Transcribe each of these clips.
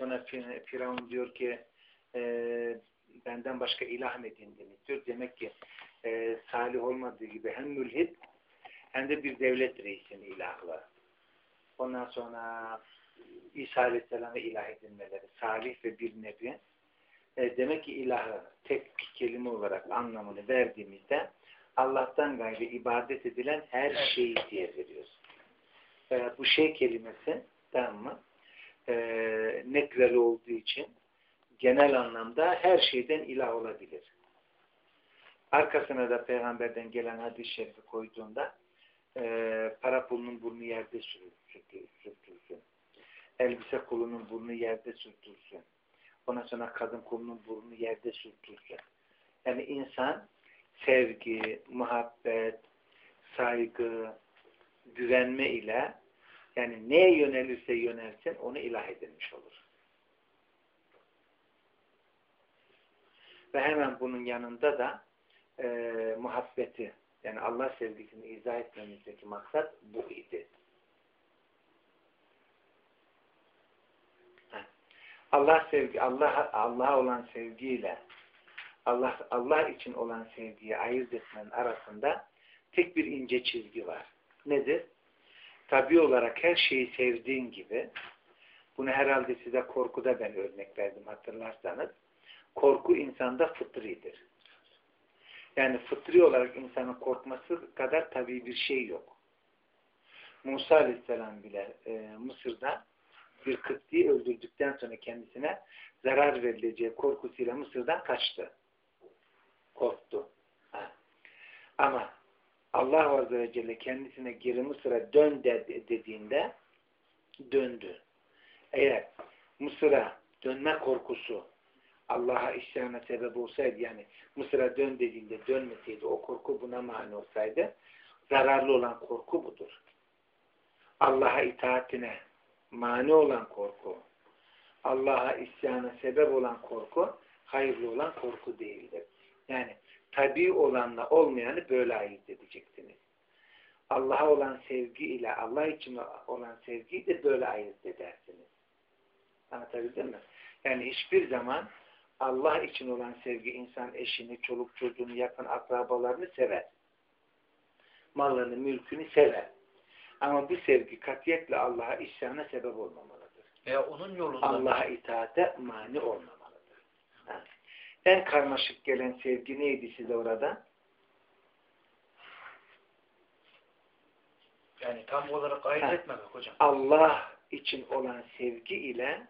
Sonra Firavun diyor ki e, benden başka ilah mı edindiniz diyor. Demek ki e, salih olmadığı gibi hem mülhid hem de bir devlet reisinin ilahı Ondan sonra İsa Aleyhisselam'a ilah edinmeleri, salih ve bir nebi. E, demek ki ilahı tek bir kelime olarak anlamını verdiğimizde Allah'tan gayrı ibadet edilen her şeyi diye veriyoruz. E, bu şey kelimesi tamam mı? E, nekreli olduğu için genel anlamda her şeyden ilah olabilir. Arkasına da peygamberden gelen hadis-i şerifi koyduğunda e, para pulunun burnu yerde sürtülsün. Elbise kulunun burnu yerde sürtülsün. Ondan sonra kadın kulunun burnu yerde sürtülsün. Yani insan sevgi, muhabbet, saygı, güvenme ile yani neye yönelirse yönelsin onu ilah edilmiş olur. Ve hemen bunun yanında da e, muhabbeti yani Allah sevgisini izah etmemizdeki maksat bu idi. Allah sevgi, Allah Allah'a olan sevgiyle Allah Allah için olan sevgiyi ayırt etmenin arasında tek bir ince çizgi var. Nedir? Tabi olarak her şeyi sevdiğin gibi bunu herhalde size korkuda ben örnek verdim hatırlarsanız korku insanda fıtridir. Yani fıtri olarak insanın korkması kadar tabii bir şey yok. Musa Aleyhisselam bile e, Mısır'da bir Kıpti'yi öldürdükten sonra kendisine zarar verileceği korkusuyla Mısır'dan kaçtı. Korktu. Ha. Ama Allah Azze ve Celle kendisine geri Mısır'a dön dediğinde döndü. Eğer Mısır'a dönme korkusu Allah'a isyana sebep olsaydı yani Mısır'a dön dediğinde dönmeseydi o korku buna mani olsaydı zararlı olan korku budur. Allah'a itaatine mani olan korku Allah'a isyana sebep olan korku hayırlı olan korku değildir. Yani tabi olanla olmayanı böyle ayırt edeceksiniz. Allah'a olan sevgi ile Allah için olan sevgiyi de böyle ayırt edersiniz. Anlatabildim mi? Yani hiçbir zaman Allah için olan sevgi insan eşini, çoluk çocuğunu, yakın akrabalarını sever. Malını, mülkünü sever. Ama bu sevgi katiyetle Allah'a isyana sebep olmamalıdır. Veya onun yolunda Allah'a itaate mani olmamalıdır. Ha. En karmaşık gelen sevgi neydi size orada? Yani tam olarak ayırt ha. etmemek hocam. Allah için olan sevgi ile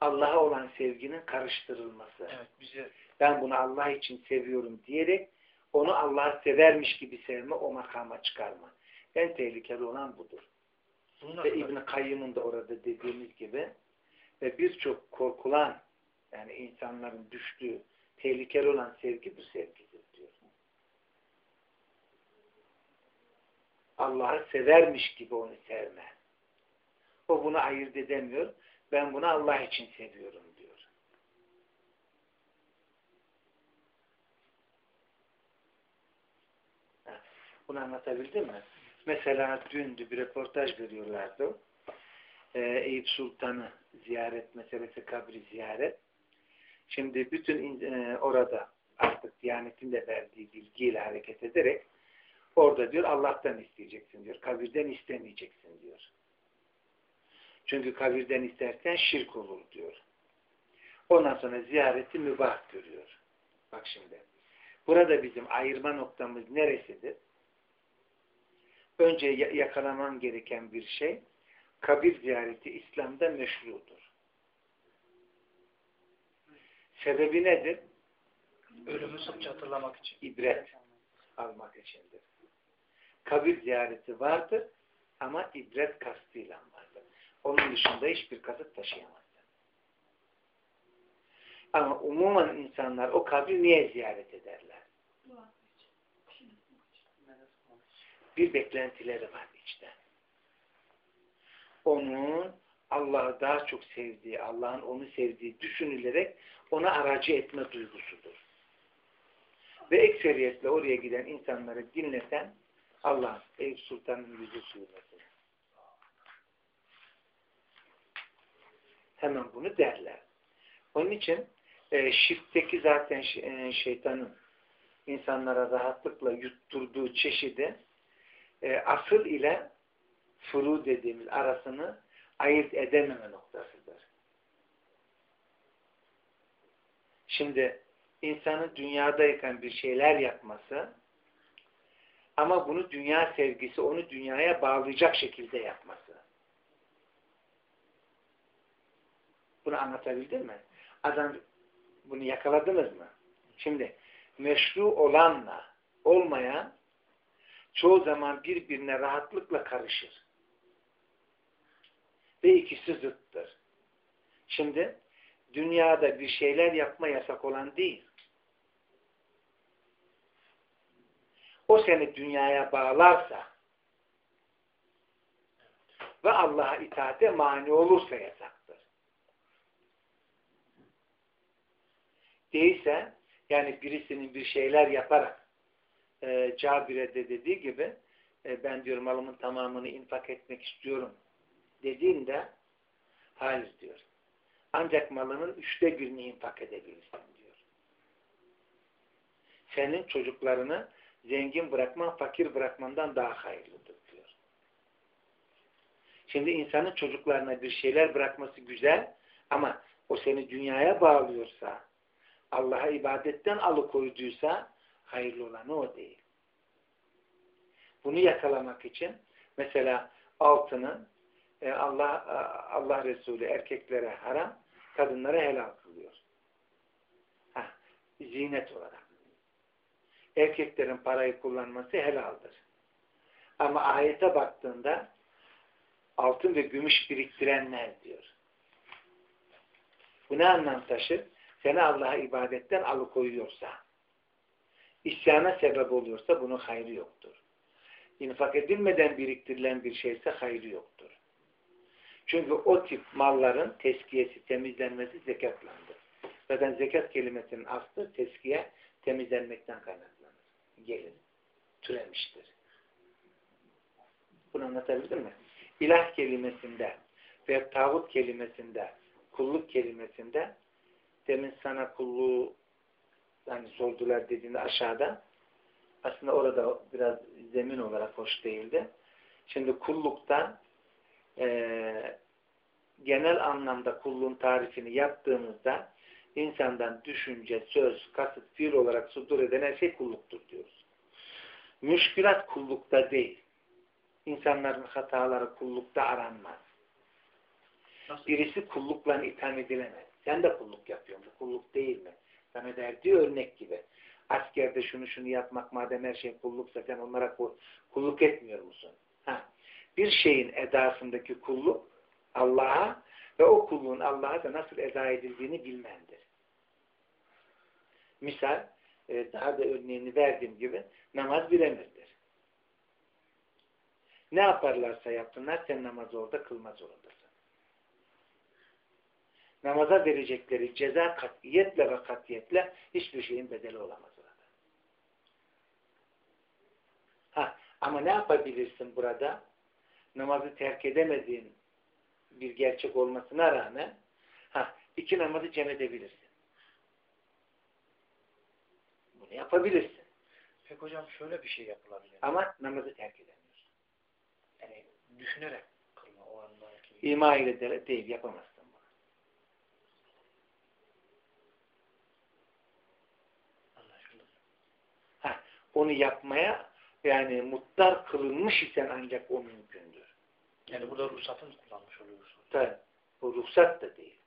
Allah'a olan sevginin karıştırılması. Evet, bize... Ben bunu Allah için seviyorum diyerek onu Allah'ı severmiş gibi sevme, o makama çıkarma. En tehlikeli olan budur. Bunun ve İbn-i Kayyım'ın da orada dediğimiz gibi ve birçok korkulan yani insanların düştüğü tehlikeli olan sevgi bu sevgidir diyor. Allah'ı severmiş gibi onu sevme. O bunu ayırt edemiyor. Ben bunu Allah için seviyorum diyor. Bunu anlatabildim mi? Mesela dündü bir röportaj veriyorlardı. Ee, Eyüp Sultan'ı ziyaret meselesi, kabri ziyaret. Şimdi bütün e, orada artık Diyanet'in de verdiği bilgiyle hareket ederek orada diyor Allah'tan isteyeceksin diyor. Kabirden istemeyeceksin diyor. Çünkü kabirden istersen şirk olur diyor. Ondan sonra ziyareti mübah görüyor. Bak şimdi. Burada bizim ayırma noktamız neresidir? Önce yakalaman gereken bir şey kabir ziyareti İslam'da meşrudur. Sebebi nedir? Ölümü sıkça hatırlamak için. İbret almak içindir. Kabir ziyareti vardır ama ibret kastıyla vardır. Onun dışında hiçbir kasıt taşıyamaz. Ama umuman insanlar o kabri niye ziyaret ederler? Bir beklentileri var içten. Onun Allah'ı daha çok sevdiği, Allah'ın onu sevdiği düşünülerek ona aracı etme duygusudur. Ve ekseriyetle oraya giden insanları dinleten Allah Eyüp Sultan'ın yüzü suyunu hemen bunu derler. Onun için e, şirkteki zaten e, şeytanın insanlara rahatlıkla yutturduğu çeşidi e, asıl ile furu dediğimiz arasını ayırt edememe noktasıdır. Şimdi insanın dünyadayken bir şeyler yapması ama bunu dünya sevgisi onu dünyaya bağlayacak şekilde yapması. Bunu anlatabildim mi? Adam bunu yakaladınız mı? Şimdi meşru olanla olmayan çoğu zaman birbirine rahatlıkla karışır. Ve ikisi zıttır. Şimdi dünyada bir şeyler yapma yasak olan değil. O seni dünyaya bağlarsa ve Allah'a itaate mani olursa yasaktır. Değilse yani birisinin bir şeyler yaparak e, Cabir'e de dediği gibi e, ben diyor malımın tamamını infak etmek istiyorum dediğinde hayır diyor. Ancak malının üçte birini infak edebilirsin diyor. Senin çocuklarını zengin bırakman, fakir bırakmandan daha hayırlıdır diyor. Şimdi insanın çocuklarına bir şeyler bırakması güzel ama o seni dünyaya bağlıyorsa, Allah'a ibadetten alıkoyduysa hayırlı olanı o değil. Bunu yakalamak için mesela altının e, Allah Allah Resulü erkeklere haram, kadınlara helal kılıyor. Heh, zinet olarak. Erkeklerin parayı kullanması helaldir. Ama ayete baktığında altın ve gümüş biriktirenler diyor. Bu ne anlam taşır? Seni Allah'a ibadetten alıkoyuyorsa, isyana sebep oluyorsa bunun hayrı yoktur. İnfak edilmeden biriktirilen bir şeyse hayrı yoktur. Çünkü o tip malların teskiyesi, temizlenmesi zekatlandır. Zaten zekat kelimesinin aslı teskiye, temizlenmekten kaynaklanır. Gelir. Türemiştir. Bunu anlatabildim mi? İlah kelimesinde ve tağut kelimesinde, kulluk kelimesinde demin sana kulluğu yani sordular dediğinde aşağıda aslında orada biraz zemin olarak hoş değildi. Şimdi kullukta e, genel anlamda kulluğun tarifini yaptığımızda insandan düşünce, söz, kasıt, fiil olarak sudur eden her şey kulluktur diyoruz. Müşkülat kullukta değil. İnsanların hataları kullukta aranmaz. Nasıl? Birisi kullukla itham edilemez. Sen de kulluk yapıyorsun. Bu kulluk değil mi? Sana verdiği örnek gibi. Askerde şunu şunu yapmak madem her şey kulluksa sen onlara kulluk etmiyor musun? Bir şeyin edasındaki kulluk Allah'a ve o kulluğun Allah'a da nasıl eda edildiğini bilmendir. Misal, e, daha da örneğini verdiğim gibi namaz bir emirdir. Ne yaparlarsa yapsınlar sen namazı orada kılma zorundasın. Namaza verecekleri ceza katiyetle ve katiyetle hiçbir şeyin bedeli olamaz orada. Ha, ama ne yapabilirsin burada? Namazı terk edemediğin bir gerçek olmasına rağmen ha, iki namazı cem edebilirsin. Bunu yapabilirsin. Peki hocam şöyle bir şey yapılabilir. Ama namazı terk edemiyorsun. Yani düşünerek kılma o andaki. İma ile de değil yapamazsın bunu. Anlaşıldı. Ha, onu yapmaya yani mutlar kılınmış isen ancak o mümkündür. Yani burada ruhsatını kullanmış oluyorsun. Tabi. Bu ruhsat da değil.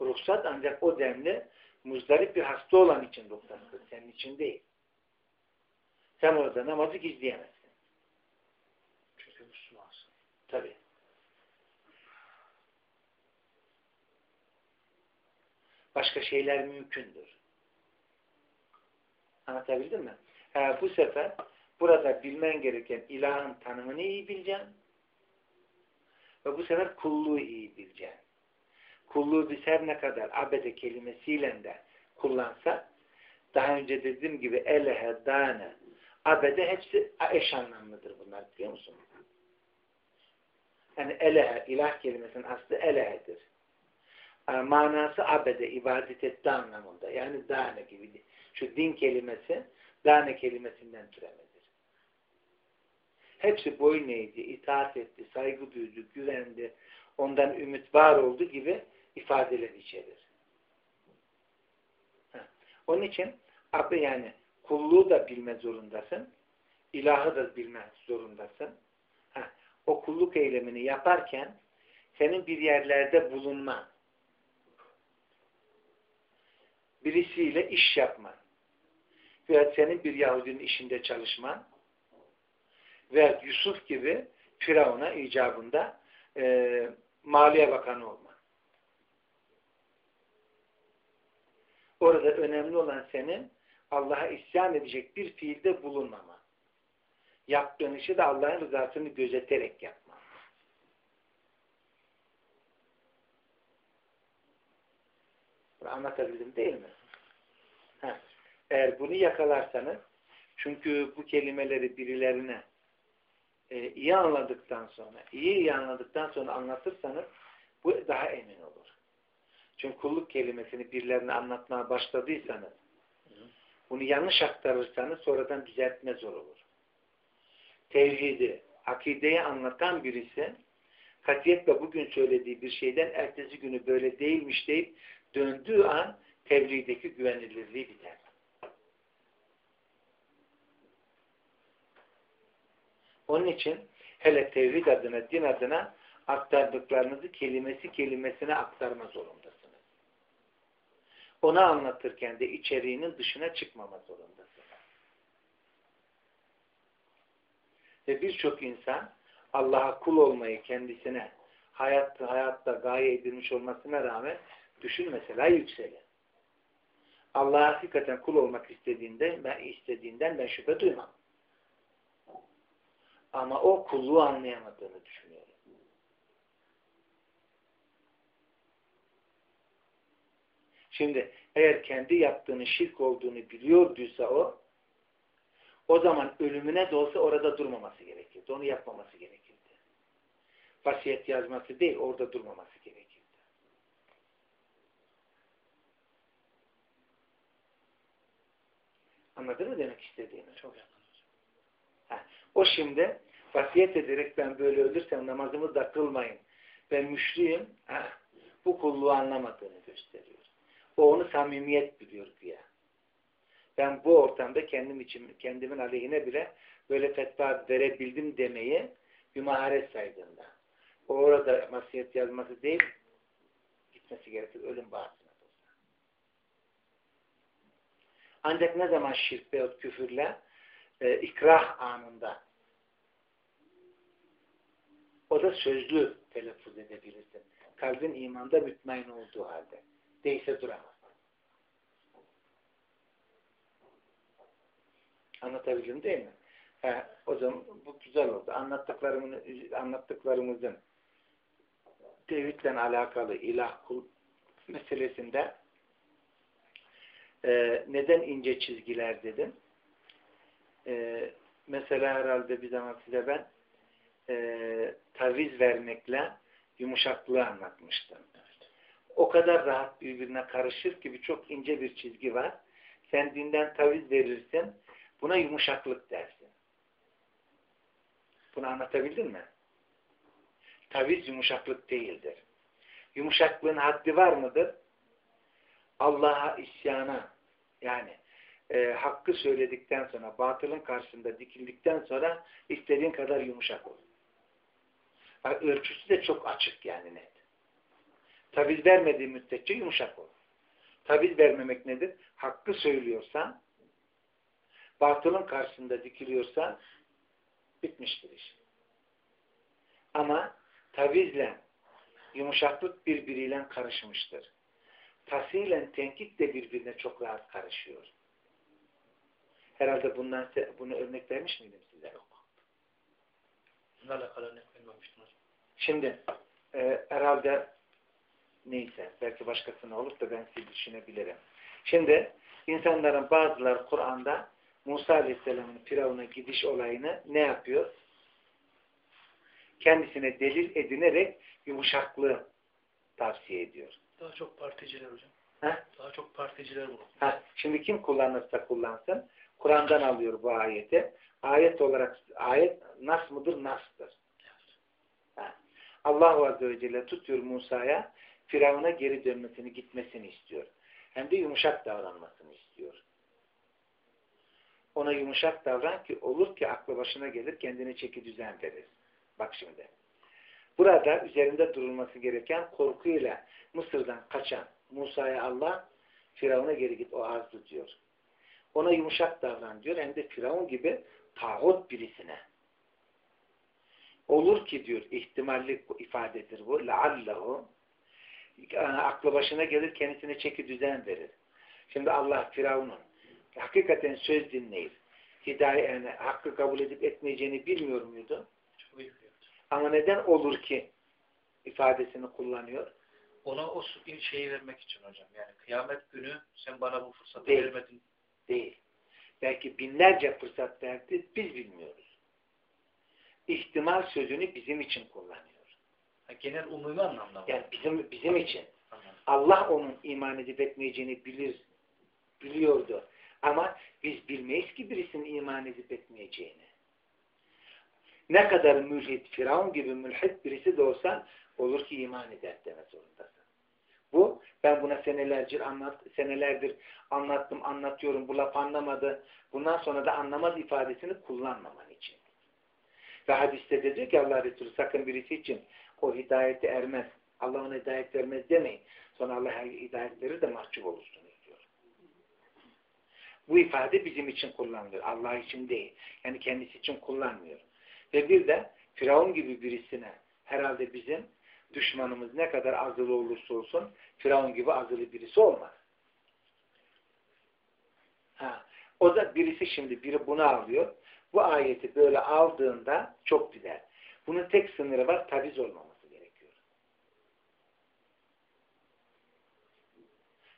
Ruhsat ancak o demli muzdarip bir hasta olan için ruhsattır. Senin için değil. Sen orada namazı gizleyemezsin. Çünkü Müslümansın. Tabi. Başka şeyler mümkündür. Anlatabildim mi? Ha, bu sefer burada bilmen gereken ilahın tanımını iyi bileceksin. Ve bu sefer kulluğu iyi bileceksin. Kulluğu biz her ne kadar abede kelimesiyle de kullansak daha önce dediğim gibi elehe, dane, abede hepsi eş anlamlıdır bunlar biliyor musun? Yani elehe, ilah kelimesinin aslı elehedir. E, manası abede, ibadet etti anlamında. Yani dane gibi. Şu din kelimesi dane kelimesinden türemedir. Hepsi boyun eğdi, itaat etti, saygı duydu, güvendi, ondan ümit var oldu gibi ifadeler içerir. Onun için abi yani kulluğu da bilme zorundasın, ilahı da bilme zorundasın. O kulluk eylemini yaparken senin bir yerlerde bulunman, birisiyle iş yapman veya senin bir Yahudinin işinde çalışman ve Yusuf gibi Firavun'a icabında e, Maliye Bakanı olma. Orada önemli olan senin Allah'a isyan edecek bir fiilde bulunmama. Yaptığın işi de Allah'ın rızasını gözeterek yapma. Anlatabildim değil mi? Heh. Eğer bunu yakalarsanız çünkü bu kelimeleri birilerine e, iyi anladıktan sonra, iyi iyi anladıktan sonra anlatırsanız bu daha emin olur. Çünkü kulluk kelimesini birilerine anlatmaya başladıysanız, bunu yanlış aktarırsanız sonradan düzeltme zor olur. Tevhidi, akideyi anlatan birisi katiyetle bugün söylediği bir şeyden ertesi günü böyle değilmiş deyip döndüğü an tebliğdeki güvenilirliği biter. Onun için hele tevhid adına, din adına aktardıklarınızı kelimesi kelimesine aktarma zorundasınız. Onu anlatırken de içeriğinin dışına çıkmama zorundasınız. Ve birçok insan Allah'a kul olmayı kendisine hayatta, hayatta gaye edilmiş olmasına rağmen düşün mesela yükseli. Allah'a hakikaten kul olmak istediğinde ben istediğinden ben şüphe duymam. Ama o kulluğu anlayamadığını düşünüyorum. Şimdi eğer kendi yaptığını şirk olduğunu biliyorduysa o o zaman ölümüne de olsa orada durmaması gerekirdi. Onu yapmaması gerekirdi. Vasiyet yazması değil, orada durmaması gerekirdi. Anladın mı demek istediğimi? Çok. O şimdi vasiyet ederek ben böyle ölürsem namazımı da kılmayın. Ben müşriyim. Ha, bu kulluğu anlamadığını gösteriyor. O onu samimiyet biliyor güya. Ben bu ortamda kendim için, kendimin aleyhine bile böyle fetva verebildim demeyi bir maharet saydığında. O orada vasiyet yazması değil, gitmesi gerekir ölüm bağısına. Ancak ne zaman şirk veyahut küfürle e, ikrah anında o da sözlü telaffuz edebilirsin. Kalbin imanda mütmain olduğu halde. Değilse duramaz. Anlatabildim değil mi? He, o zaman bu güzel oldu. Anlattıklarımın, anlattıklarımızın tevhidle alakalı ilah kul meselesinde e, neden ince çizgiler dedim? E, mesela herhalde bir zaman size ben e, taviz vermekle yumuşaklığı anlatmıştım. O kadar rahat birbirine karışır ki çok ince bir çizgi var. Kendinden taviz verirsin, buna yumuşaklık dersin. Bunu anlatabildim mi? Taviz yumuşaklık değildir. Yumuşaklığın haddi var mıdır? Allah'a isyana yani e, hakkı söyledikten sonra, batılın karşısında dikildikten sonra istediğin kadar yumuşak ol. Yani ölçüsü de çok açık yani net. Taviz vermediği müddetçe yumuşak ol. Taviz vermemek nedir? Hakkı söylüyorsan, batılın karşısında dikiliyorsan bitmiştir iş. Ama tavizle yumuşaklık birbiriyle karışmıştır. Tasiyle tenkit de birbirine çok rahat karışıyor. Herhalde bundan bunu örnek vermiş miydim size? Yok. Bunlarla alakalı örnek vermemiştim. Şimdi e, herhalde neyse belki başkasına olup da ben sizi düşünebilirim. Şimdi insanların bazıları Kur'an'da Musa Aleyhisselam'ın Firavun'a gidiş olayını ne yapıyor? kendisine delil edinerek yumuşaklığı tavsiye ediyor. Daha çok particiler hocam. Heh? Daha çok particiler bunu. Ha, şimdi kim kullanırsa kullansın Kur'an'dan alıyor bu ayeti. Ayet olarak ayet nas mıdır? Nastır. Allah Azze ve Celle tutuyor Musa'ya Firavun'a geri dönmesini, gitmesini istiyor. Hem de yumuşak davranmasını istiyor. Ona yumuşak davran ki olur ki aklı başına gelir kendine çeki düzen verir. Bak şimdi. Burada üzerinde durulması gereken korkuyla Mısır'dan kaçan Musa'ya Allah Firavun'a geri git o azdı diyor. Ona yumuşak davran diyor. Hem de Firavun gibi tağut birisine. Olur ki diyor ihtimalli ifadedir bu. Leallehu aklı başına gelir kendisine çeki düzen verir. Şimdi Allah Firavun'un hakikaten söz dinleyip hidayet yani hakkı kabul edip etmeyeceğini bilmiyor muydu? Çok. Ama neden olur ki ifadesini kullanıyor? Ona o şeyi vermek için hocam. Yani kıyamet günü sen bana bu fırsatı Değil. vermedin. Değil. Belki binlerce fırsat verdi, biz bilmiyoruz. İhtimal sözünü bizim için kullanıyor. Ha, genel umumi anlamda mı? Yani bizim bizim için. Anladım. Allah onun iman edip etmeyeceğini bilir, biliyordu. Ama biz bilmeyiz ki birisinin iman edip etmeyeceğini. Ne kadar mülhit, Firavun gibi mülhit birisi de olsan olur ki iman eder deme zorundasın. Bu, ben buna senelerce anlat, senelerdir anlattım, anlatıyorum, bu laf anlamadı. Bundan sonra da anlamaz ifadesini kullanmaman için. Ve hadiste de diyor ki Allah Resulü sakın birisi için o hidayeti ermez. Allah ona hidayet vermez demeyin. Sonra Allah hidayet verir de mahcup olursunuz diyor. Bu ifade bizim için kullanılıyor. Allah için değil. Yani kendisi için kullanmıyor. Ve bir de Firavun gibi birisine herhalde bizim düşmanımız ne kadar azılı olursa olsun Firavun gibi azılı birisi olmaz. Ha. O da birisi şimdi biri bunu alıyor. Bu ayeti böyle aldığında çok güzel. Bunun tek sınırı var taviz olmaması gerekiyor.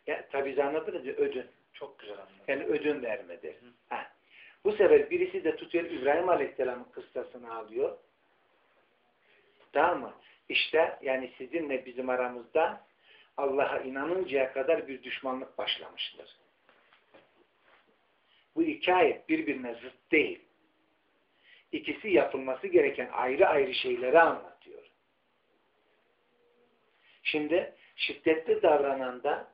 Ya, taviz anladınız mı? Ödün. Çok güzel anladım. Yani ödün vermedir. Ha. Bu sefer birisi de tutuyor İbrahim Aleyhisselam'ın kıssasını alıyor. Tamam mı? İşte yani sizinle bizim aramızda Allah'a inanıncaya kadar bir düşmanlık başlamıştır. Bu iki ayet birbirine zıt değil. İkisi yapılması gereken ayrı ayrı şeyleri anlatıyor. Şimdi şiddetli davrananda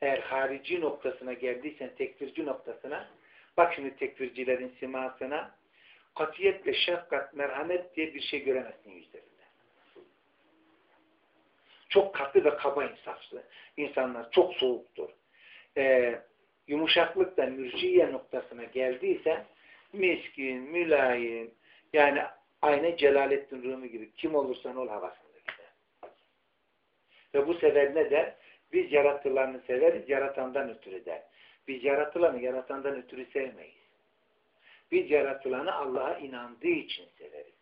eğer harici noktasına geldiysen tekfirci noktasına bak şimdi tekfircilerin simasına katiyetle şefkat, merhamet diye bir şey göremezsin yüzlerinde. Çok katı ve kaba insaflı. İnsanlar çok soğuktur. Ee, yumuşaklık da mürciye noktasına geldiyse miskin, mülayim yani aynı Celalettin Rumi gibi kim olursan ol havasında gider. Ve bu sefer ne? Biz yaratılanı severiz, yaratandan ötürü der. Biz yaratılanı yaratandan ötürü sevmeyiz. Biz yaratılanı Allah'a inandığı için severiz.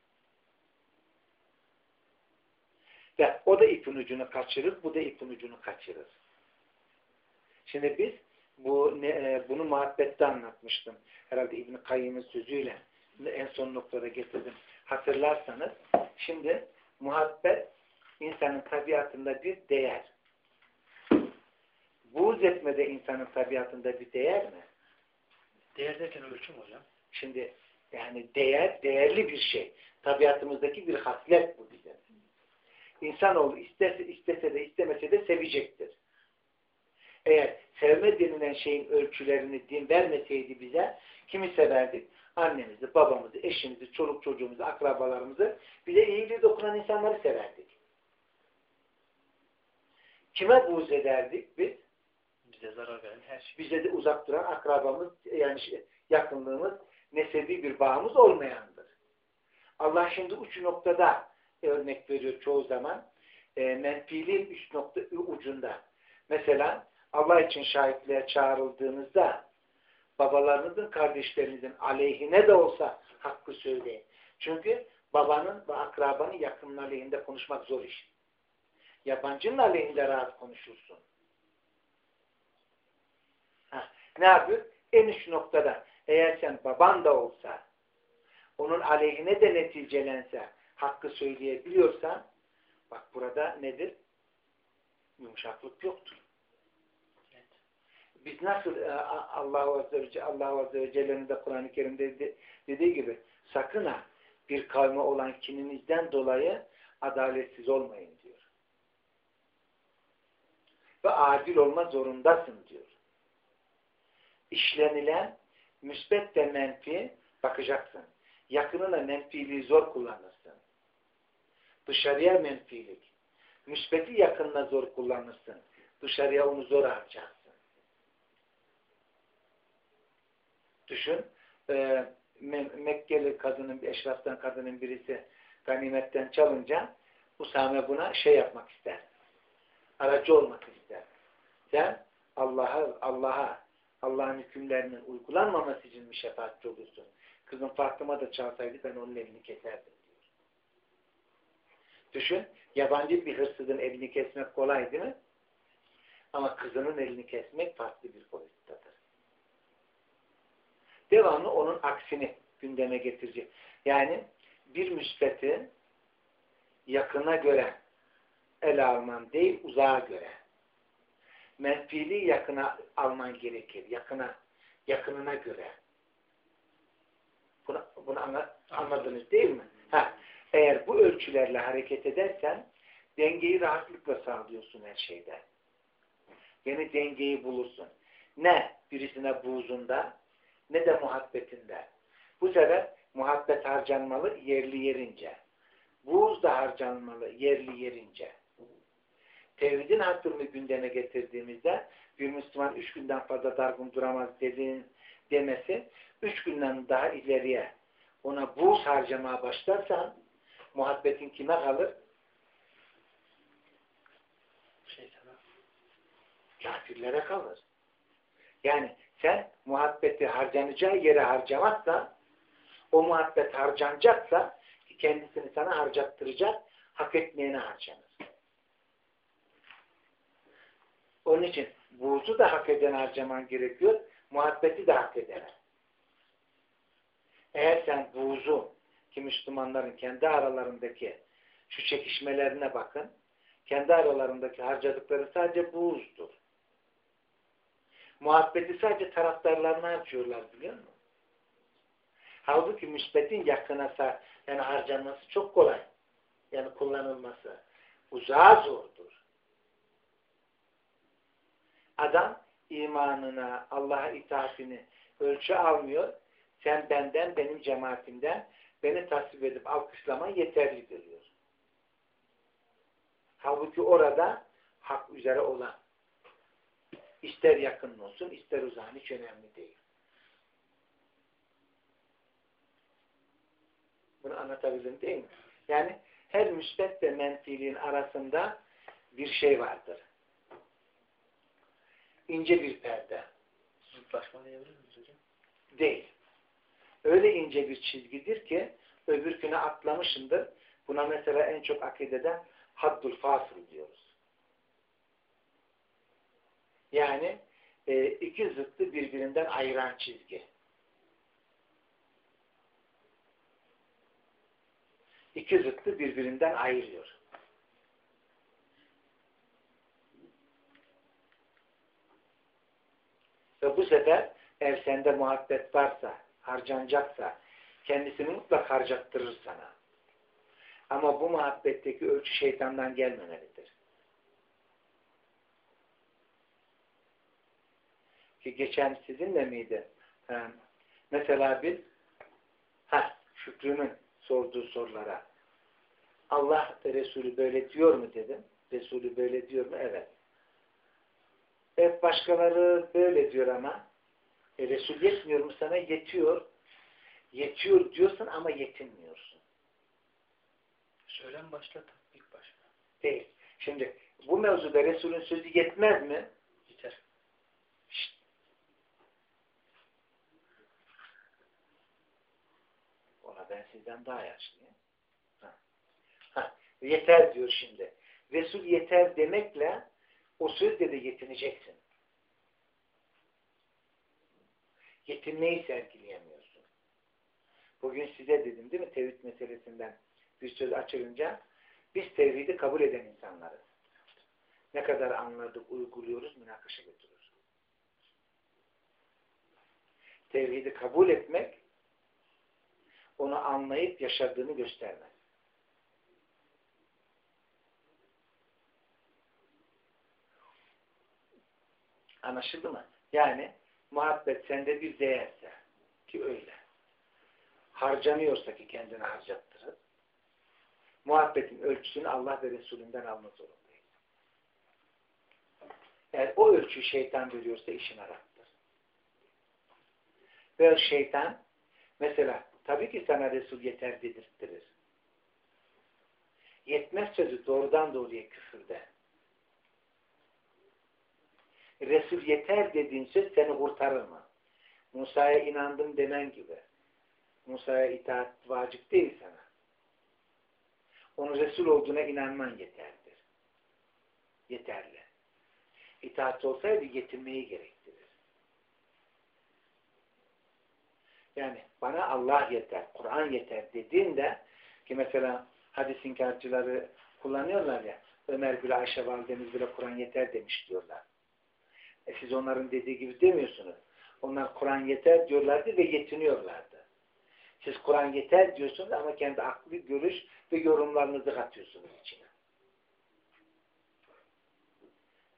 Ve o da ipin ucunu kaçırır, bu da ipin ucunu kaçırır. Şimdi biz bu ne, e, bunu muhabbette anlatmıştım. Herhalde İbn-i Kayyım'ın sözüyle en son noktada getirdim. Hatırlarsanız şimdi muhabbet insanın tabiatında bir değer. Buğz etmede insanın tabiatında bir değer mi? Değer derken ölçüm hocam. Şimdi yani değer, değerli bir şey. Tabiatımızdaki bir haslet bu bize. İnsanoğlu istese, istese de istemese de sevecektir. Eğer sevme denilen şeyin ölçülerini din vermeseydi bize kimi severdik? Annemizi, babamızı, eşimizi, çoluk çocuğumuzu, akrabalarımızı bize iyiliği dokunan insanları severdik. Kime buğz ederdik biz? Bize zarar veren her şey. Bize de uzak duran akrabamız, yani şey, yakınlığımız, nesebi bir bağımız olmayandır. Allah şimdi uç noktada örnek veriyor çoğu zaman. E, menfiliğin üst nokta ucunda. Mesela Allah için şahitliğe çağrıldığınızda babalarınızın, kardeşlerinizin aleyhine de olsa hakkı söyleyin. Çünkü babanın ve akrabanın yakının aleyhinde konuşmak zor iş. Yabancının aleyhinde rahat konuşursun. Heh, ne yapıyor? En üst noktada eğer sen baban da olsa onun aleyhine de neticelense hakkı söyleyebiliyorsa bak burada nedir? Yumuşaklık yoktur. Biz nasıl e, Allah Azze ve Celle, Allah Azze ve Celle'nin de Kur'an-ı Kerim'de dedi- dediği gibi sakın ha bir kavme olan kininizden dolayı adaletsiz olmayın diyor. Ve adil olma zorundasın diyor. İşlenilen müsbet ve menfi bakacaksın. Yakınına menfiliği zor kullanırsın. Dışarıya menfilik. Müsbeti yakınına zor kullanırsın. Dışarıya onu zor harcarsın. Düşün, e, Me- Mekkeli kadının, eşraftan kadının birisi ganimetten çalınca Usame buna şey yapmak ister. Aracı olmak ister. Sen Allah'a, Allah'a, Allah'ın hükümlerinin uygulanmaması için mi şefaatçi olursun? Kızım Fatıma da çalsaydı ben onun elini keserdim diyor. Düşün, yabancı bir hırsızın elini kesmek kolay değil mi? Ama kızının elini kesmek farklı bir boyuttadır. Devamlı onun aksini gündeme getirecek. Yani bir müsbeti yakına göre ele alman değil, uzağa göre. Menfili yakına alman gerekir. Yakına, yakınına göre. Bunu, bunu anla- anladınız değil mi? Ha, eğer bu ölçülerle hareket edersen dengeyi rahatlıkla sağlıyorsun her şeyde. Yeni dengeyi bulursun. Ne birisine buğzunda ne de muhabbetinde. Bu sefer muhabbet harcanmalı yerli yerince. Buğz da harcanmalı yerli yerince. Tevhidin hakkını gündeme getirdiğimizde bir Müslüman üç günden fazla dargın duramaz dediğin demesi üç günden daha ileriye ona buğz harcamaya başlarsan muhabbetin kime kalır? Şeytana. Kafirlere kalır. Yani sen muhabbeti harcanacağı yere harcamazsan o muhabbet harcanacaksa kendisini sana harcattıracak hak etmeyene harcanır. Onun için buğzu da hak eden harcaman gerekiyor. Muhabbeti de hak edene. Eğer sen buğzu ki Müslümanların kendi aralarındaki şu çekişmelerine bakın. Kendi aralarındaki harcadıkları sadece buğuzdur. Muhabbeti sadece taraftarlarına harcıyorlar biliyor musun? Halbuki müsbetin yakına yani harcanması çok kolay. Yani kullanılması. Uzağa zordur. Adam imanına, Allah'a itaatini ölçü almıyor. Sen benden, benim cemaatimden beni tasvip edip alkışlaman yeterli görüyor. Halbuki orada hak üzere olan ister yakın olsun, ister uzağın hiç önemli değil. Bunu anlatabildim değil mi? Yani her müsbet ve menfiliğin arasında bir şey vardır. İnce bir perde. Zıtlaşma diyebilir miyiz hocam? Değil. Öyle ince bir çizgidir ki öbürküne atlamışımdır. Buna mesela en çok akideden haddul fasıl diyoruz. Yani e, iki zıttı birbirinden ayıran çizgi. İki zıttı birbirinden ayırıyor. Ve bu sefer eğer sende muhabbet varsa, harcanacaksa, kendisini mutlak harcattırır sana. Ama bu muhabbetteki ölçü şeytandan gelmemelidir. Ki geçen sizinle miydi? Ee, mesela biz ha Şükrü'nün sorduğu sorulara Allah Resulü böyle diyor mu dedim. Resulü böyle diyor mu? Evet. Hep başkaları böyle diyor ama e, Resul yetmiyor mu sana? Yetiyor. Yetiyor diyorsun ama yetinmiyorsun. Söylem başla, tatbik başla. Değil. Şimdi bu mevzuda Resul'ün sözü yetmez mi? Yeter. Şşt. Ona ben sizden daha yaşlıyım. Ha. Ha. Yeter diyor şimdi. Resul yeter demekle o sözle de yetineceksin. Yetinmeyi sergileyemiyorsun. Bugün size dedim değil mi tevhid meselesinden bir söz açılınca biz tevhidi kabul eden insanlarız. Ne kadar anladık, uyguluyoruz, münakaşa götürür. Tevhidi kabul etmek, onu anlayıp yaşadığını göstermez. Anlaşıldı mı? Yani muhabbet sende bir değerse ki öyle. Harcanıyorsa ki kendini harcattırır. Muhabbetin ölçüsünü Allah ve Resulünden alma zorundayız. Eğer o ölçüyü şeytan veriyorsa işin araktır. Ve şeytan mesela tabii ki sana Resul yeter dedirttirir. Yetmez sözü doğrudan doğruya küfürde. Resul yeter dediğin söz seni kurtarır mı? Musa'ya inandım demen gibi. Musa'ya itaat vacip değil sana. Onun Resul olduğuna inanman yeterdir. Yeterli. İtaat olsaydı yetinmeyi gerektirir. Yani bana Allah yeter, Kur'an yeter dediğinde ki mesela hadis inkarcıları kullanıyorlar ya Ömer Gül Ayşe validemiz bile Kur'an yeter demiş diyorlar. E siz onların dediği gibi demiyorsunuz. Onlar Kur'an yeter diyorlardı ve yetiniyorlardı. Siz Kur'an yeter diyorsunuz ama kendi aklı, görüş ve yorumlarınızı katıyorsunuz içine.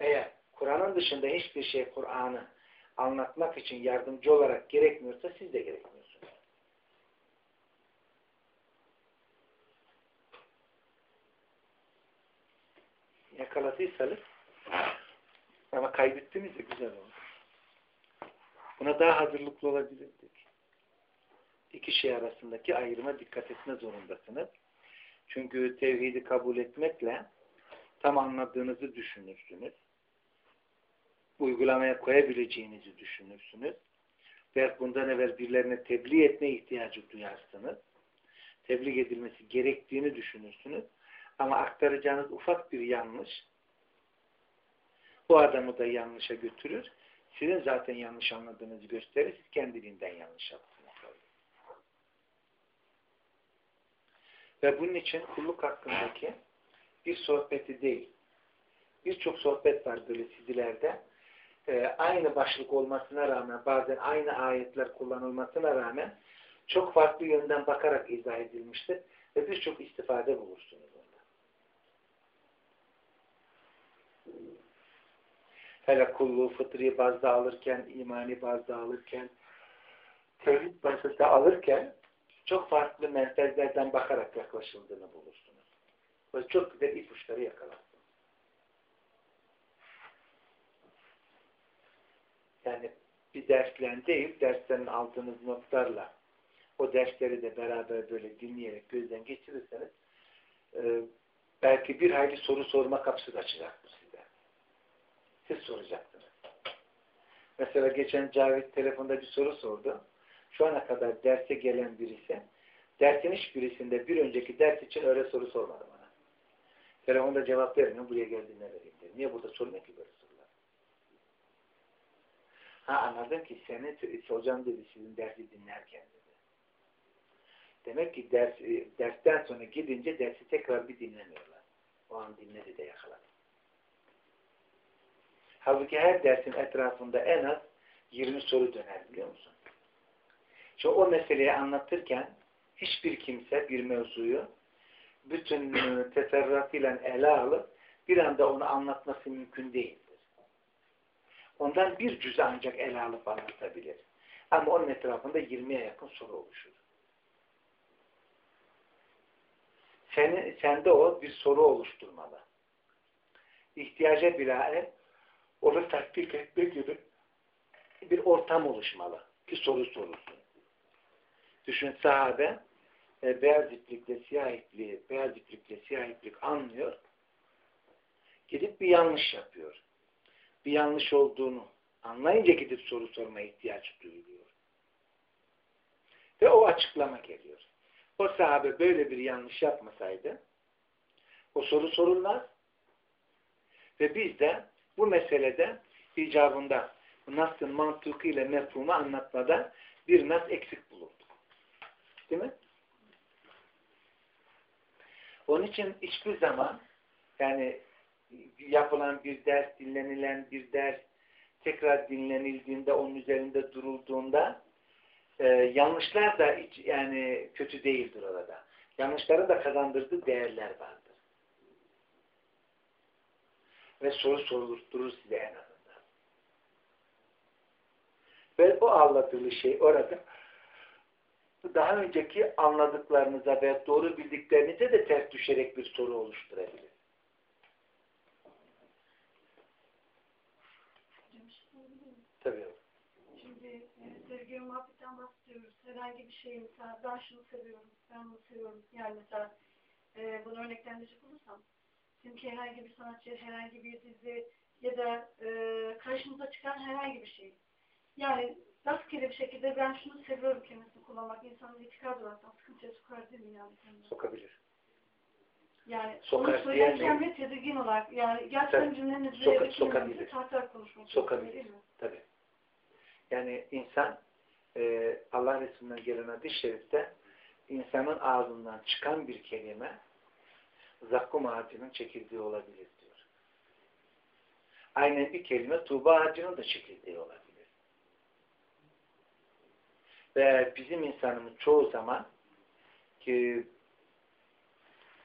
Eğer Kur'an'ın dışında hiçbir şey Kur'an'ı anlatmak için yardımcı olarak gerekmiyorsa siz de gerekmiyorsunuz. Yakaladıysanız ama kaybettiniz de güzel oldu. Buna daha hazırlıklı olabilirdik. İki şey arasındaki ayrıma dikkat etme zorundasınız. Çünkü tevhidi kabul etmekle tam anladığınızı düşünürsünüz. Uygulamaya koyabileceğinizi düşünürsünüz. Ve bundan evvel birilerine tebliğ etme ihtiyacı duyarsınız. Tebliğ edilmesi gerektiğini düşünürsünüz. Ama aktaracağınız ufak bir yanlış bu adamı da yanlışa götürür. Sizin zaten yanlış anladığınızı gösterir. Siz kendiliğinden yanlış yaptınız. Ve bunun için kulluk hakkındaki bir sohbeti değil. Birçok sohbet var böyle sizilerde. Ee, aynı başlık olmasına rağmen bazen aynı ayetler kullanılmasına rağmen çok farklı yönden bakarak izah edilmiştir. Ve birçok istifade bulursunuz onda. Hele kulluğu fıtri bazda alırken, imani bazda alırken, tevhid bazda alırken çok farklı menfezlerden bakarak yaklaşıldığını bulursunuz. Ve çok güzel ipuçları yakalarsınız. Yani bir derslen değil, derslerin aldığınız notlarla o dersleri de beraber böyle dinleyerek gözden geçirirseniz e, belki bir hayli soru sorma kapısı açacaktır. Siz soracaksınız. Mesela geçen Cavit telefonda bir soru sordu şu ana kadar derse gelen birisi dersin hiçbirisinde bir önceki ders için öyle soru sormadı bana. Telefonda cevap vermiyor. Buraya geldiğinde vereyim dedi. Niye burada sormuyor ki böyle sorular? Ha anladım ki seni hocam dedi sizin dersi dinlerken dedi. Demek ki ders, e, dersten sonra gidince dersi tekrar bir dinlemiyorlar. O an dinledi de yakaladı. Halbuki her dersin etrafında en az 20 soru döner biliyor musun? Çünkü o meseleyi anlatırken hiçbir kimse bir mevzuyu bütün teferruatıyla ele alıp bir anda onu anlatması mümkün değildir. Ondan bir cüzü ancak ele alıp anlatabilir. Ama onun etrafında 20'ye yakın soru oluşur. Seni, sende o bir soru oluşturmalı. İhtiyaca binaen onu tatbik etme gibi bir ortam oluşmalı ki soru sorulsun. Düşün sahabe e, beyaz iplikle siyah ipliği, beyaz iplikle siyah iplik anlıyor. Gidip bir yanlış yapıyor. Bir yanlış olduğunu anlayınca gidip soru sormaya ihtiyaç duyuluyor. Ve o açıklama geliyor. O sahabe böyle bir yanlış yapmasaydı o soru sorulmaz ve biz de bu meselede icabında nasıl mantıkıyla mefhumu anlatmada bir nas eksik bulurduk. Değil mi? Onun için hiçbir zaman yani yapılan bir ders, dinlenilen bir ders tekrar dinlenildiğinde, onun üzerinde durulduğunda e, yanlışlar da hiç yani kötü değildir orada. Yanlışları da kazandırdığı değerler vardır. Ve soru sorulur size en azından. Ve bu anlatılı şey orada daha önceki anladıklarınıza ve doğru bildiklerinize de ters düşerek bir soru oluşturabilir. Tabii. Şimdi e, sevgi muhabbetten bahsediyoruz. Herhangi bir şey mesela ben şunu seviyorum, ben bunu seviyorum. Yani mesela e, bunu örneklendirecek olursam çünkü herhangi bir sanatçı, herhangi bir dizi ya da e, karşımıza çıkan herhangi bir şey. Yani rastgele bir şekilde ben şunu seviyorum kelimesini kullanmak insanın itikad olarak sıkıntıya sokar değil mi yani? Sokabilir. Yani Sokar onu söylerken ve tedirgin olarak yani gerçekten Tabii. ve kelimenizi sokabilir. tartarak konuşmak Sokabilir. değil mi? Tabii. Yani insan e, Allah Resulü'nden gelen hadis-i şerifte insanın ağzından çıkan bir kelime zakkum ağacının çekildiği olabilir diyor. Aynen bir kelime tuğba ağacının da çekildiği olabilir. Ve bizim insanımız çoğu zaman ki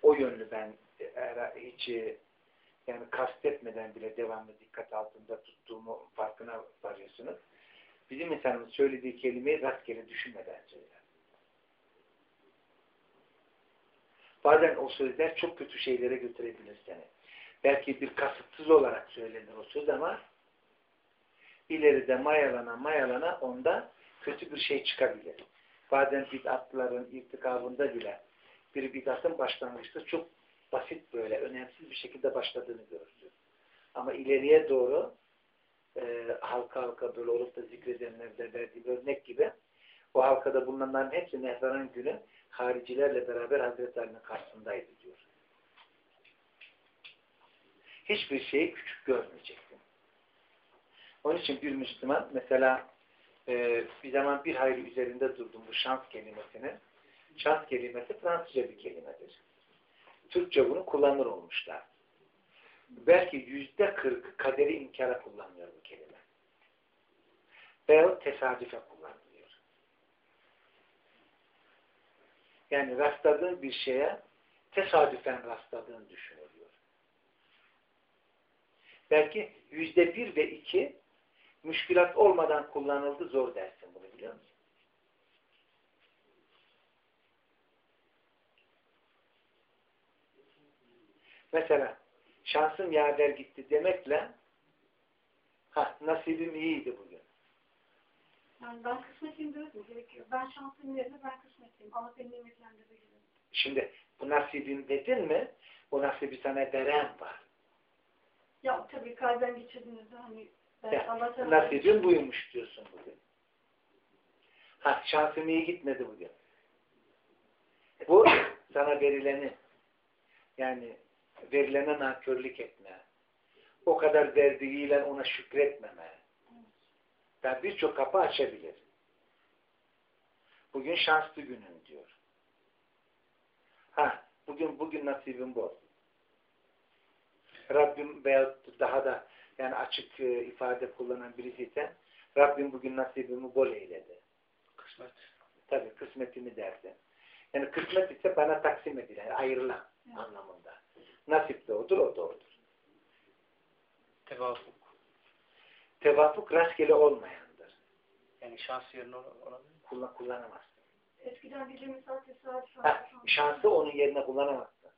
o yönlü ben hiç yani kastetmeden bile devamlı dikkat altında tuttuğumu farkına varıyorsunuz. Bizim insanımız söylediği kelimeyi rastgele düşünmeden söyler. Bazen o sözler çok kötü şeylere götürebilir seni. Belki bir kasıtsız olarak söylenir o söz ama ileride mayalana mayalana onda kötü bir şey çıkabilir. Bazen bid'atların irtikabında bile bir bid'atın başlangıçta çok basit böyle önemsiz bir şekilde başladığını görürsün. Ama ileriye doğru e, halka halka böyle olup da zikredenlerde verdiği bir örnek gibi o halkada bulunanların hepsi Mehran'ın günü haricilerle beraber Hazreti Ali'nin karşısındaydı diyor. Hiçbir şeyi küçük görmeyeceksin. Onun için bir Müslüman mesela e, bir zaman bir hayli üzerinde durdum bu şans kelimesini. Şans kelimesi Fransızca bir kelimedir. Türkçe bunu kullanır olmuşlar. Belki yüzde kırk kaderi inkara kullanmıyor bu kelime. Veyahut tesadüfe kullanılıyor. Yani rastladığın bir şeye tesadüfen rastladığın düşünülüyor. Belki yüzde bir ve iki müşkülat olmadan kullanıldı zor dersin bunu biliyor musun? Mesela şansım yaver gitti demekle ha nasibim iyiydi bugün. Yani ben kısmetliyim demek mi gerekiyor? Ben şanslıyım yerine ben kısmetliyim. Allah beni nimetlendirdi gibi. Şimdi bu nasibim dedin mi o nasibi sana veren var. Ya tabii kalben geçirdiğinizde hani ben Ya, Allah tarafından- nasibim buymuş diyorsun bugün. Ha şansım iyi gitmedi bugün. Bu sana verileni yani verilene nankörlük etme. O kadar verdiğiyle ona şükretmeme. Yani birçok kapı açabilir. Bugün şanslı günüm diyor. Ha, bugün bugün nasibim bu. Rabbim veya daha da yani açık e, ifade kullanan birisi ise Rabbim bugün nasibimi bol eyledi. Kısmet. Tabii kısmetimi derdi. Yani kısmet ise bana taksim edilen, ayrılan Evet. anlamında. Nasip de odur, o da odur. Tevafuk. Tevafuk rastgele olmayandır. Yani şans yerine? Kullan, kullanamazsın. Eskiden bildiğimiz Ha, şansı onun yerine kullanamazsın.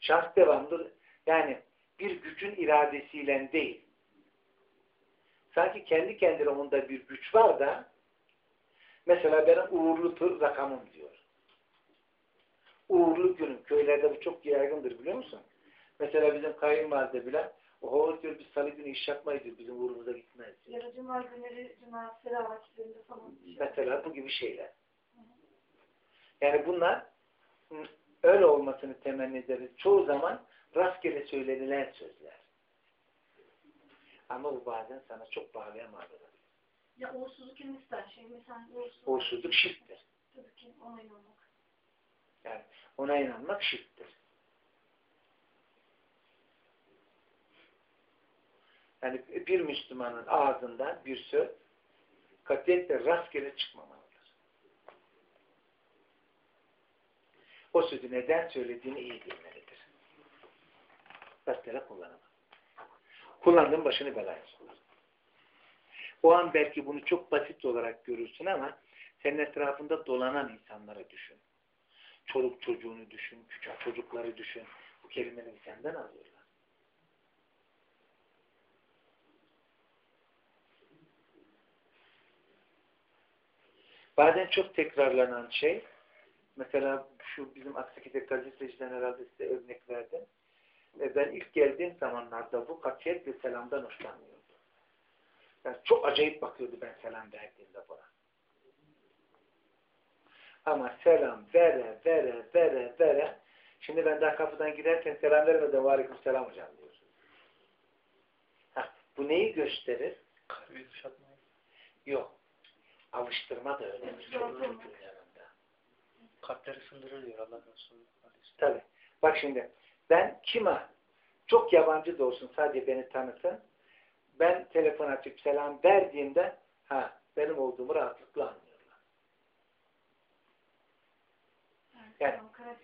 Şans devamlı yani bir gücün iradesiyle değil. Sanki kendi kendine onda bir güç var da mesela benim uğurlu tır rakamım diyor. Uğurlu günüm. Köylerde bu çok yaygındır biliyor musun? Mesela bizim kayınvalide bile oho diyor biz salı günü iş yapmayız diyor. Bizim uğrumuza gitmez diyor. Ya da cuma günleri, cuma sera vakitlerinde falan. Mesela bu gibi şeyler. Yani bunlar öyle olmasını temenni ederiz. Çoğu zaman rastgele söylenilen sözler. Ama bu bazen sana çok bağlayan olabilir. Ya uğursuzluk kelimesi de şey. Mesela uğursuzluk. Uğursuzluk şirktir. Tabii ki ona inanmak. Yani ona inanmak şirktir. Yani bir Müslümanın ağzından bir söz katiyetle rastgele çıkmamalıdır. O sözü neden söylediğini iyi bilmelidir. Rastgele kullanamaz. Kullandığın başını belaya sokar. O an belki bunu çok basit olarak görürsün ama senin etrafında dolanan insanları düşün. Çoluk çocuğunu düşün, küçük çocukları düşün. Bu kelimeleri senden alıyorlar. Bazen çok tekrarlanan şey, mesela şu bizim Aksakide gazeteciden herhalde size örnek verdim. Ben ilk geldiğim zamanlarda bu katiyetle selamdan hoşlanmıyordu. Yani çok acayip bakıyordu ben selam verdiğimde bana. Ama selam vere vere vere vere şimdi ben daha kapıdan giderken selam vermeden aleyküm selam hocam diyorsun. Ha, bu neyi gösterir? Kalbi yumuşatmayı. Yok. Alıştırma da önemli. Sorumluluk yanında. Kalpleri sındırır diyor Allah Resulü. Tabii. Bak şimdi ben kime çok yabancı da olsun sadece beni tanısın ben telefon açıp selam verdiğimde ha benim olduğumu rahatlıkla anlıyorlar. Yani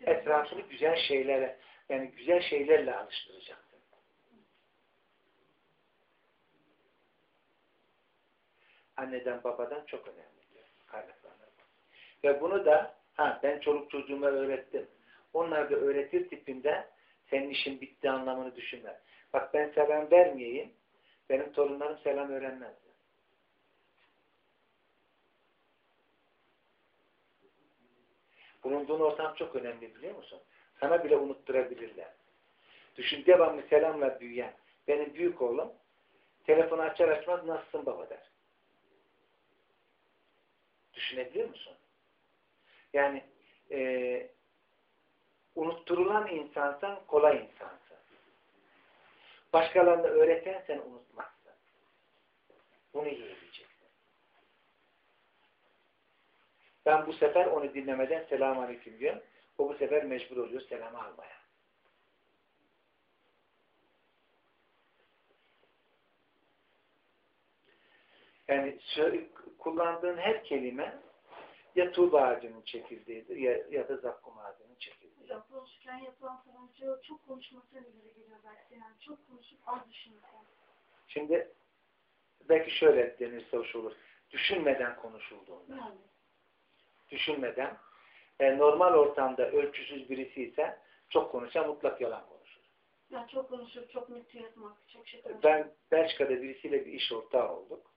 etrafını güzel şeylere yani güzel şeylerle alıştıracaksın. Anneden babadan çok önemli kaynaklanır. Ve bunu da ha ben çoluk çocuğuma öğrettim. Onlar da öğretir tipinde senin işin bitti anlamını düşünme. Bak ben selam vermeyeyim. Benim torunlarım selam öğrenmez. Bulunduğun ortam çok önemli biliyor musun? Sana bile unutturabilirler. Düşün devamlı selamla büyüyen benim büyük oğlum telefonu açar açmaz nasılsın baba der. Düşünebiliyor musun? Yani e, unutturulan insansan kolay insansın. Başkalarına öğreten sen unutmazsın. Bunu yiyebileceksin. Ben bu sefer onu dinlemeden selam aleyküm diyor. O bu sefer mecbur oluyor selamı almaya. Yani kullandığın her kelime ya tuğba ağacının çekirdeğidir ya, ya da zakkum ağacının çekirdeğidir. Hocam konuşurken yapılan sanatçı çok konuşmasına ileri geliyor belki yani. Çok konuşup az düşünürken. Şimdi belki şöyle denirse hoş olur. Düşünmeden konuşulduğunda. Yani. Düşünmeden e, normal ortamda ölçüsüz birisi ise çok konuşan mutlak yalan konuşur. Yani çok konuşup çok mutlu yatmak, çok şey konuşup. Ben Belçika'da birisiyle bir iş ortağı olduk.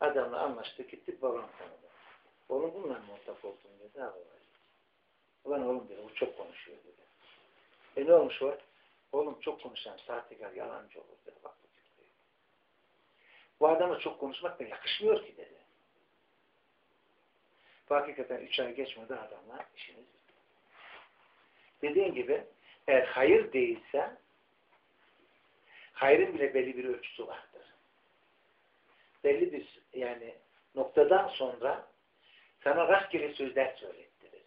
Adamla anlaştık gittik babam tanıdı. Oğlum bununla mı ortak oldun dedi. Baba. Ulan oğlum dedi bu çok konuşuyor dedi. E ne olmuş o? Oğlum çok konuşan sahtekar yalancı olur dedi. Bak gibi. Bu adama çok konuşmak da yakışmıyor ki dedi. Bu hakikaten üç ay geçmedi adamlar işiniz. Dediğin gibi eğer hayır değilse hayrın bile belli bir ölçüsü vardır. Belli bir yani noktadan sonra sana rastgele sözler söylettirir.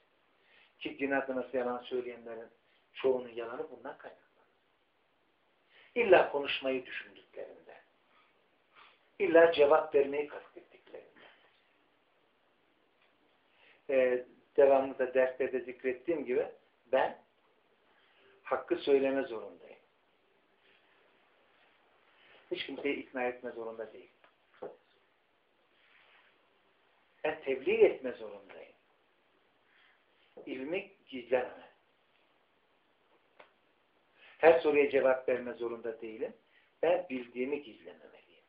Ki din adına yalan söyleyenlerin çoğunun yalanı bundan kaynaklanır. İlla konuşmayı düşündüklerinde. İlla cevap vermeyi kastettiklerinde. Ee, devamlı da derslerde zikrettiğim gibi ben hakkı söyleme zorundayım. Hiç kimseyi ikna etme zorunda değil. Ben tebliğ etme zorundayım. İlmi gizlememe. Her soruya cevap verme zorunda değilim. Ben bildiğimi gizlememeliyim.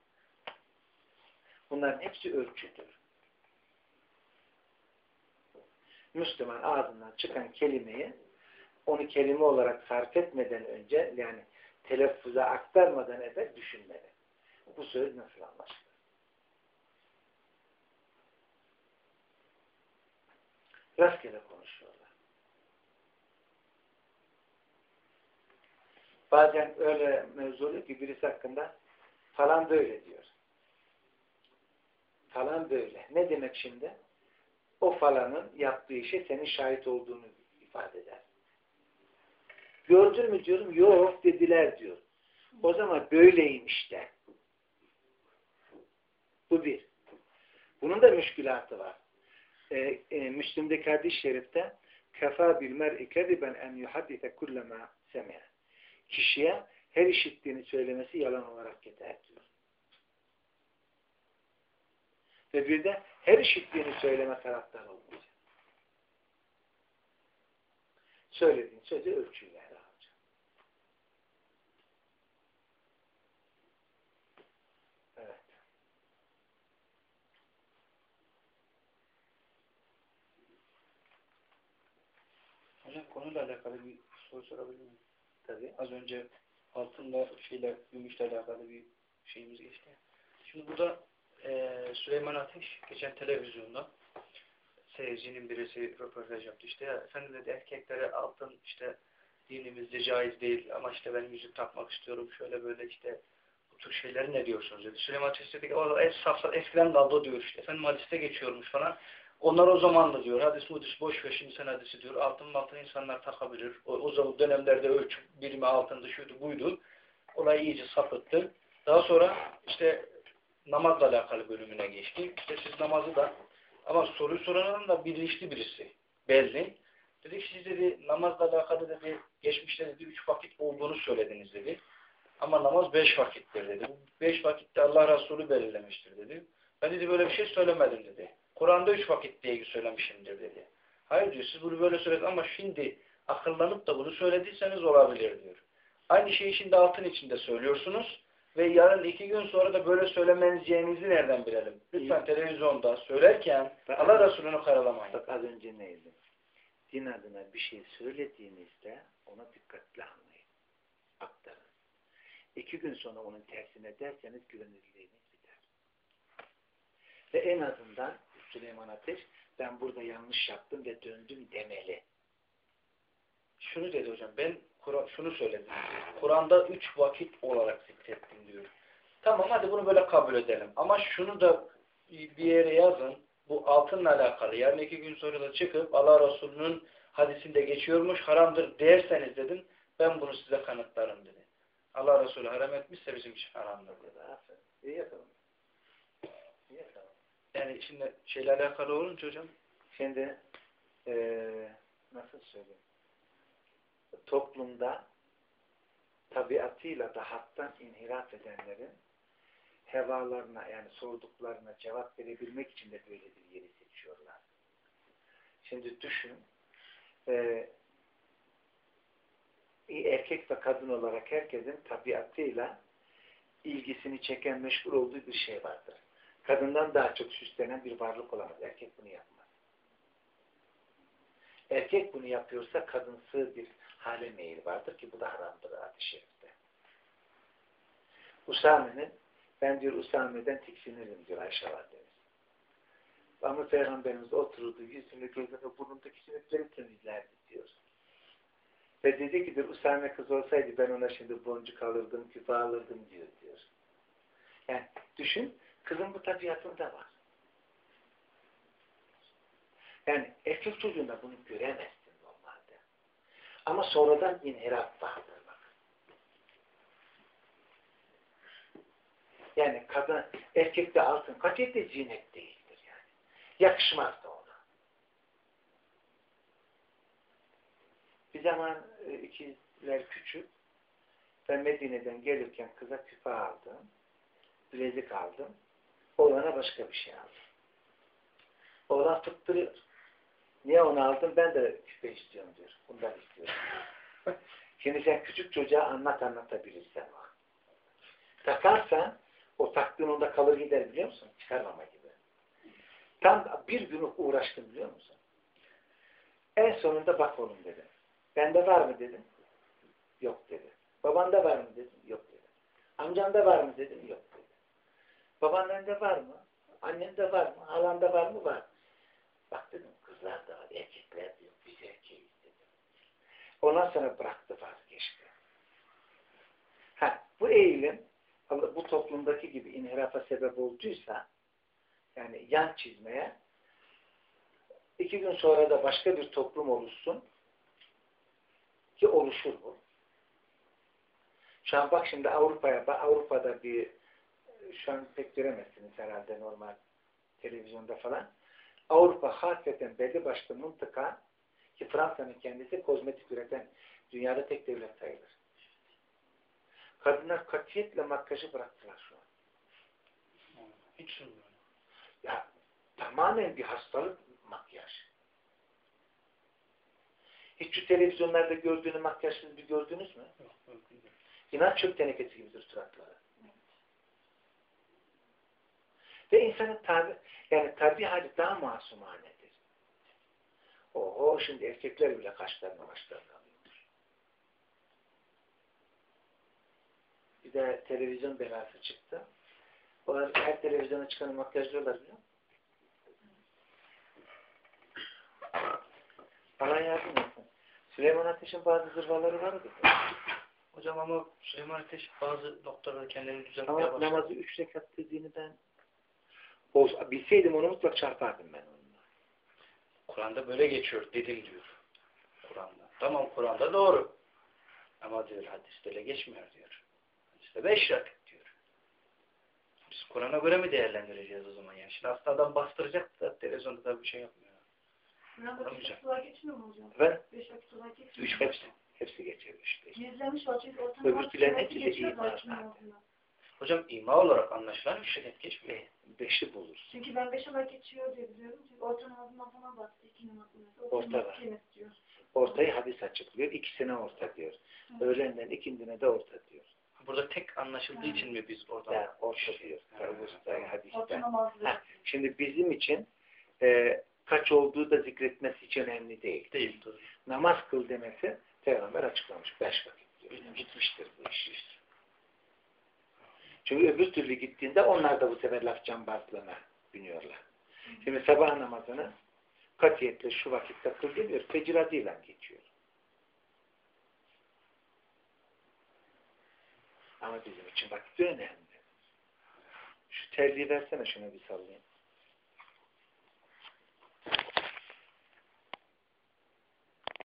Bunların hepsi ölçüdür. Müslüman ağzından çıkan kelimeyi onu kelime olarak sarf etmeden önce yani telaffuza aktarmadan evvel düşünmeli. Bu söz nasıl anlaşılır? Rastgele konuşuyorlar. Bazen öyle mevzu oluyor ki birisi hakkında falan böyle diyor. Falan böyle. Ne demek şimdi? O falanın yaptığı işe senin şahit olduğunu ifade eder. Gördün mü diyorum, yok dediler diyor. O zaman böyleymiş de. Bu bir. Bunun da müşkülatı var. Ee, e, Müslim'deki hadis-i şerifte kefa bil mer'i kediben en yuhaddite kullema semi'a. Kişiye her işittiğini söylemesi yalan olarak yeter diyor. Ve bir de her işittiğini söyleme taraftar olmayacak. Söylediğin sözü ölçüyle ele alacak. Evet. Hocam konuyla alakalı bir soru sorabilir miyim? Tabii. Az önce altınla şeyle, gümüşle alakalı bir şeyimiz geçti. Şimdi burada eee Süleyman Ateş geçen televizyonda seyircinin birisi röportaj yaptı. İşte ya, efendim dedi erkeklere altın işte dinimizde caiz değil ama işte ben yüzük takmak istiyorum. Şöyle böyle işte bu tür şeyleri ne diyorsunuz dedi. Süleyman Ateş dedi ki o es, safsat eskiden kaldı diyor işte. Efendim hadiste geçiyormuş falan. Onlar o zaman da diyor. Hadis mudis boş ver şimdi sen hadisi diyor. Altın altın insanlar takabilir. O, o zaman dönemlerde ölçü birimi altındı şuydu buydu. Olay iyice sapıttı. Daha sonra işte namazla alakalı bölümüne geçti. İşte siz namazı da ama soruyu soran adam da bilinçli birisi. Belli. Dedi ki siz dedi namazla alakalı dedi geçmişte dedi üç vakit olduğunu söylediniz dedi. Ama namaz beş vakittir dedi. Bu beş vakitte Allah Resulü belirlemiştir dedi. Ben dedi böyle bir şey söylemedim dedi. Kur'an'da üç vakit diye söylemişimdir dedi. Hayır diyor siz bunu böyle söylediniz ama şimdi akıllanıp da bunu söylediyseniz olabilir diyor. Aynı şeyi şimdi altın içinde söylüyorsunuz ve yarın iki gün sonra da böyle söylemeyeceğinizi nereden bilelim? Lütfen televizyonda söylerken Allah Resulü'nü karalamayın. Bak az önce neydi? Din adına bir şey söylediğinizde ona dikkatli anlayın. Aktarın. İki gün sonra onun tersine derseniz güvenilirliğiniz biter. Ve en azından Süleyman Ateş ben burada yanlış yaptım ve döndüm demeli. Şunu dedi hocam ben Kur şunu söyledim. Kur'an'da üç vakit olarak zikrettim diyor. Tamam hadi bunu böyle kabul edelim. Ama şunu da bir yere yazın. Bu altınla alakalı. Yarın iki gün sonra da çıkıp Allah Resulü'nün hadisinde geçiyormuş haramdır derseniz dedim. Ben bunu size kanıtlarım dedi. Allah Resulü haram etmişse bizim için haramdır dedi. İyi yapalım. Yani şimdi şeyle alakalı olunca hocam. Şimdi ee, nasıl söyleyeyim? Toplumda tabiatıyla da hattan inhiraf edenlerin hevalarına yani sorduklarına cevap verebilmek için de böyle bir yeri seçiyorlar. Şimdi düşün e, erkek ve kadın olarak herkesin tabiatıyla ilgisini çeken, meşgul olduğu bir şey vardır. Kadından daha çok süslenen bir varlık olamaz. Erkek bunu yapmaz. Erkek bunu yapıyorsa kadınsı bir hale meyil vardır ki bu da haramdır hadis-i şerifte. Usame'nin ben diyor Usame'den tiksinirim diyor Ayşe Validemiz. Ama Peygamberimiz otururdu, yüzünü, gözünü, burnundaki sinekleri temizlerdi diyor. Ve dedi ki diyor, Usame kız olsaydı ben ona şimdi boncuk alırdım, küpe alırdım diyor diyor. Yani düşün, kızın bu tabiatında var. Yani erkek çocuğunda bunu göremezsin normalde. Ama sonradan inhiraf vardır bak. Yani kadın, erkekte altın katiyetle zinet değildir yani. Yakışmaz da ona. Bir zaman e, ikizler küçük. Ben Medine'den gelirken kıza küpe aldım. Bilezik aldım. Oğlana başka bir şey aldım. Oğlan tutturuyor. Niye onu aldın? Ben de küpe istiyorum diyor. Bundan istiyorum. Şimdi sen küçük çocuğa anlat anlatabilirsen bak. Takarsan o taktığın onda kalır gider biliyor musun? Çıkarmama gibi. Tam bir gün uğraştım biliyor musun? En sonunda bak oğlum dedim. Bende var mı dedim. Yok dedi. Babanda var mı dedim. Yok dedi. Amcanda var mı dedim. Yok dedi. Babaannende var mı? Annende var mı? Halanda var mı? Var. Bak dedim kızlar da var, erkekler de yok. Biz erkeğiz dedim. Ondan sonra bıraktı vazgeçti. Ha, bu eğilim bu toplumdaki gibi inhirafa sebep olduysa yani yan çizmeye iki gün sonra da başka bir toplum oluşsun ki oluşur bu. Şu an bak şimdi Avrupa'ya Avrupa'da bir şu an pek göremezsiniz herhalde normal televizyonda falan. Avrupa hakikaten belli başlı mıntıka ki Fransa'nın kendisi kozmetik üreten dünyada tek devlet sayılır. Kadınlar katiyetle makyajı bıraktılar şu an. Hiç sunmuyor. Ya tamamen bir hastalık makyaj. Hiç şu televizyonlarda gördüğünü makyajsız bir gördünüz mü? Yok, mümkün değil. İnan çöp tenekesi gibidir suratları. Ve insanın tabi, yani tabi hali daha masumanedir. Oho şimdi erkekler bile kaşlarına başlarına alıyormuş. Bir de televizyon belası çıktı. Onlar her televizyona çıkanı makyajlıyorlar biliyor musun? Allah yardım etsin. Süleyman Ateş'in bazı zırvaları vardı. Hocam ama Süleyman Ateş bazı noktalarda kendini düzeltmeye Ama başladı. namazı üç rekat dediğini ben boz, bilseydim onu mutlaka çarpardım ben onunla. Kur'an'da böyle geçiyor dedim diyor. Kur'an'da. Tamam Kur'an'da doğru. Ama diyor hadiste öyle geçmiyor diyor. Hadiste beş rakit diyor. Biz Kur'an'a göre mi değerlendireceğiz o zaman yani? Şimdi hasta adam bastıracak da televizyonda da bir şey yapmıyor. Kur'an'da beş olarak geçmiyor mu hocam? Ben Beş olarak geçmiyor. üç hepsi, hepsi geçer işte. Gizlemiş o çünkü ortamda Öbürkülerin vakit hepsi de geçiyor iyi zaten. Hocam ima olarak anlaşılan üç rakit geçmiyor. Ve beşi bulursun. Çünkü ben beş olarak geçiyor diye biliyorum. Çünkü orta namazından falan bahsediyor. İki namazından. Orta var. Ortayı hadis açıklıyor. İkisine orta diyor. Öğlenden ikindine de orta diyor. Burada tek anlaşıldığı için mi biz oradan Yani orta diyor. Orta hadiste. Şimdi bizim için e, kaç olduğu da zikretmesi hiç önemli değil. değil? Doğru. Namaz kıl demesi Peygamber açıklamış. Beş vakit diyor. Gitmiştir bu iş. Çünkü öbür türlü gittiğinde onlar da bu sefer laf cambazlığına biniyorlar. Şimdi sabah namazını katiyetle şu vakitte kıl demiyor. Fecir adıyla geçiyor. Ama bizim için vakit önemli. Şu terliği versene şunu bir sallayayım.